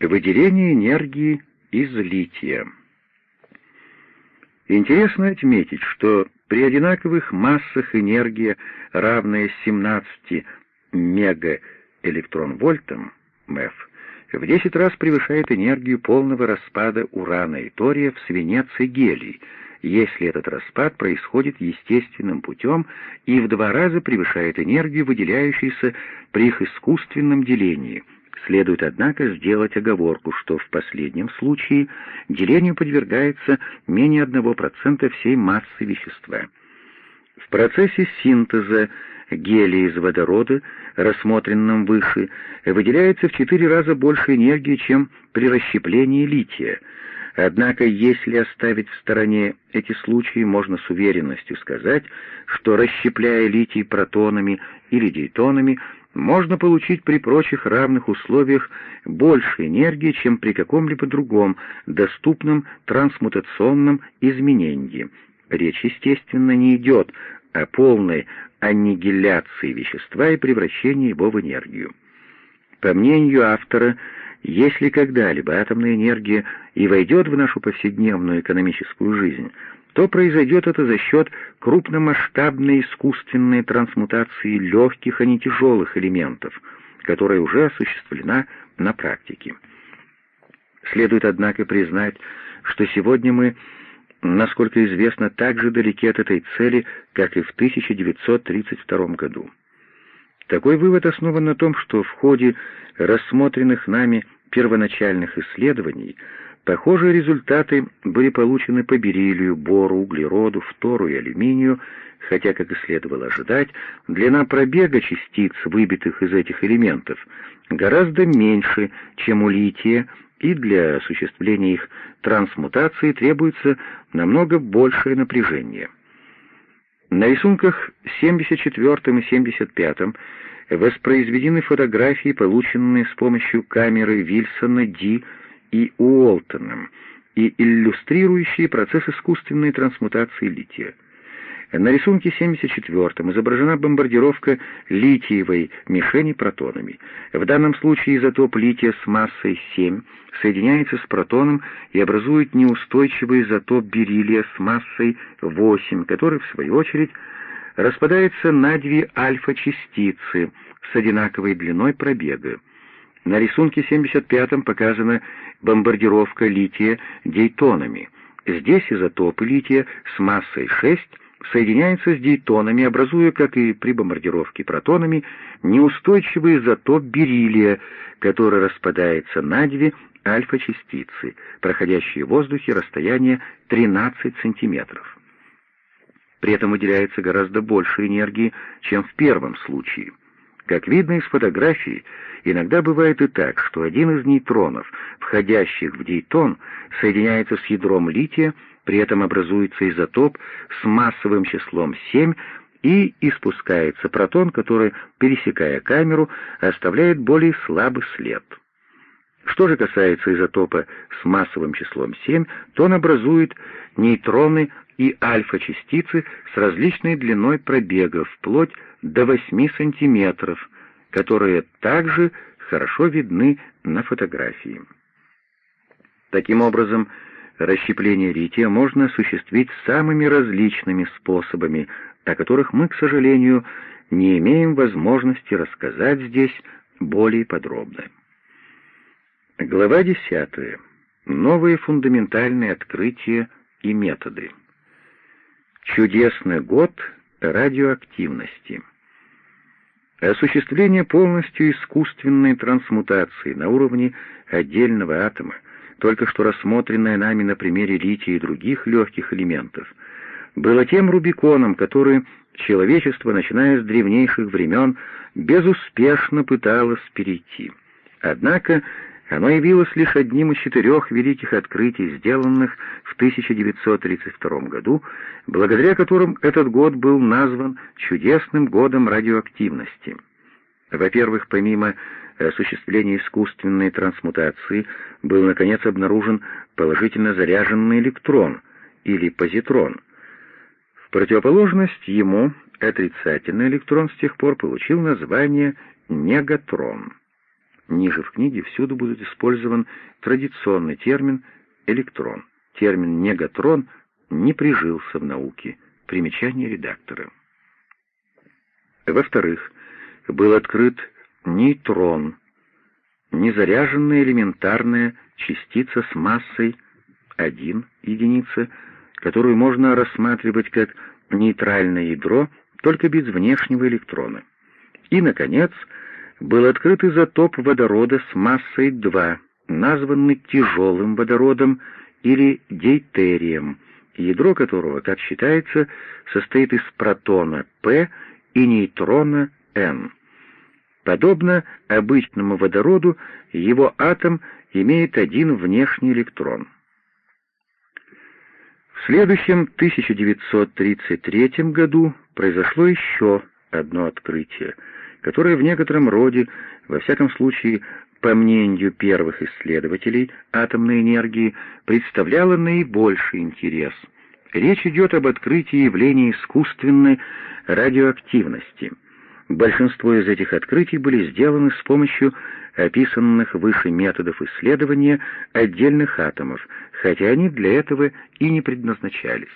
Выделение энергии из лития. Интересно отметить, что при одинаковых массах энергия, равная 17 мегаэлектронвольтам, МЭФ, в 10 раз превышает энергию полного распада урана и тория в свинец и гелий, если этот распад происходит естественным путем и в два раза превышает энергию, выделяющуюся при их искусственном делении. Следует, однако, сделать оговорку, что в последнем случае делению подвергается менее 1% всей массы вещества. В процессе синтеза гелия из водорода, рассмотренном выше, выделяется в четыре раза больше энергии, чем при расщеплении лития. Однако, если оставить в стороне эти случаи, можно с уверенностью сказать, что расщепляя литий протонами или дейтонами, можно получить при прочих равных условиях больше энергии, чем при каком-либо другом доступном трансмутационном изменении. Речь, естественно, не идет о полной аннигиляции вещества и превращении его в энергию. По мнению автора, если когда-либо атомная энергия и войдет в нашу повседневную экономическую жизнь, то произойдет это за счет крупномасштабной искусственной трансмутации легких, а не тяжелых элементов, которая уже осуществлена на практике. Следует, однако, признать, что сегодня мы насколько известно, так же далеки от этой цели, как и в 1932 году. Такой вывод основан на том, что в ходе рассмотренных нами первоначальных исследований похожие результаты были получены по бериллию, бору, углероду, фтору и алюминию, хотя, как и следовало ожидать, длина пробега частиц, выбитых из этих элементов, гораздо меньше, чем у лития, и для осуществления их трансмутации требуется намного большее напряжение. На рисунках 74 и 75 воспроизведены фотографии, полученные с помощью камеры Вильсона, Ди и Уолтоном, и иллюстрирующие процесс искусственной трансмутации лития. На рисунке 74 изображена бомбардировка литиевой мишени протонами. В данном случае изотоп лития с массой 7 соединяется с протоном и образует неустойчивый изотоп бериллия с массой 8, который, в свою очередь, распадается на две альфа-частицы с одинаковой длиной пробега. На рисунке 75 показана бомбардировка лития дейтонами. Здесь изотопы лития с массой 6 соединяется с дейтонами, образуя, как и при бомбардировке протонами, неустойчивый изотоп бериллия, который распадается на две альфа-частицы, проходящие в воздухе расстояние 13 сантиметров. При этом выделяется гораздо больше энергии, чем в первом случае. Как видно из фотографии, иногда бывает и так, что один из нейтронов, входящих в дейтон, соединяется с ядром лития, при этом образуется изотоп с массовым числом 7 и испускается протон, который, пересекая камеру, оставляет более слабый след. Что же касается изотопа с массовым числом 7, то он образует нейтроны и альфа-частицы с различной длиной пробега, вплоть до 8 сантиметров, которые также хорошо видны на фотографии. Таким образом, расщепление лития можно осуществить самыми различными способами, о которых мы, к сожалению, не имеем возможности рассказать здесь более подробно. Глава 10. Новые фундаментальные открытия и методы. Чудесный год радиоактивности. Осуществление полностью искусственной трансмутации на уровне отдельного атома только что рассмотренное нами на примере лития и других легких элементов, было тем Рубиконом, который человечество, начиная с древнейших времен, безуспешно пыталось перейти. Однако оно явилось лишь одним из четырех великих открытий, сделанных в 1932 году, благодаря которым этот год был назван чудесным годом радиоактивности. Во-первых, помимо осуществления искусственной трансмутации был, наконец, обнаружен положительно заряженный электрон, или позитрон. В противоположность ему отрицательный электрон с тех пор получил название негатрон. Ниже в книге всюду будет использован традиционный термин «электрон». Термин «негатрон» не прижился в науке. Примечание редактора. Во-вторых, был открыт нейтрон, незаряженная элементарная частица с массой 1 единица, которую можно рассматривать как нейтральное ядро, только без внешнего электрона. И, наконец, был открыт изотоп водорода с массой 2, названный тяжелым водородом или дейтерием, ядро которого, как считается, состоит из протона P и нейтрона N. Подобно обычному водороду, его атом имеет один внешний электрон. В следующем 1933 году произошло еще одно открытие, которое в некотором роде, во всяком случае, по мнению первых исследователей атомной энергии, представляло наибольший интерес. Речь идет об открытии явления искусственной радиоактивности. Большинство из этих открытий были сделаны с помощью описанных выше методов исследования отдельных атомов, хотя они для этого и не предназначались.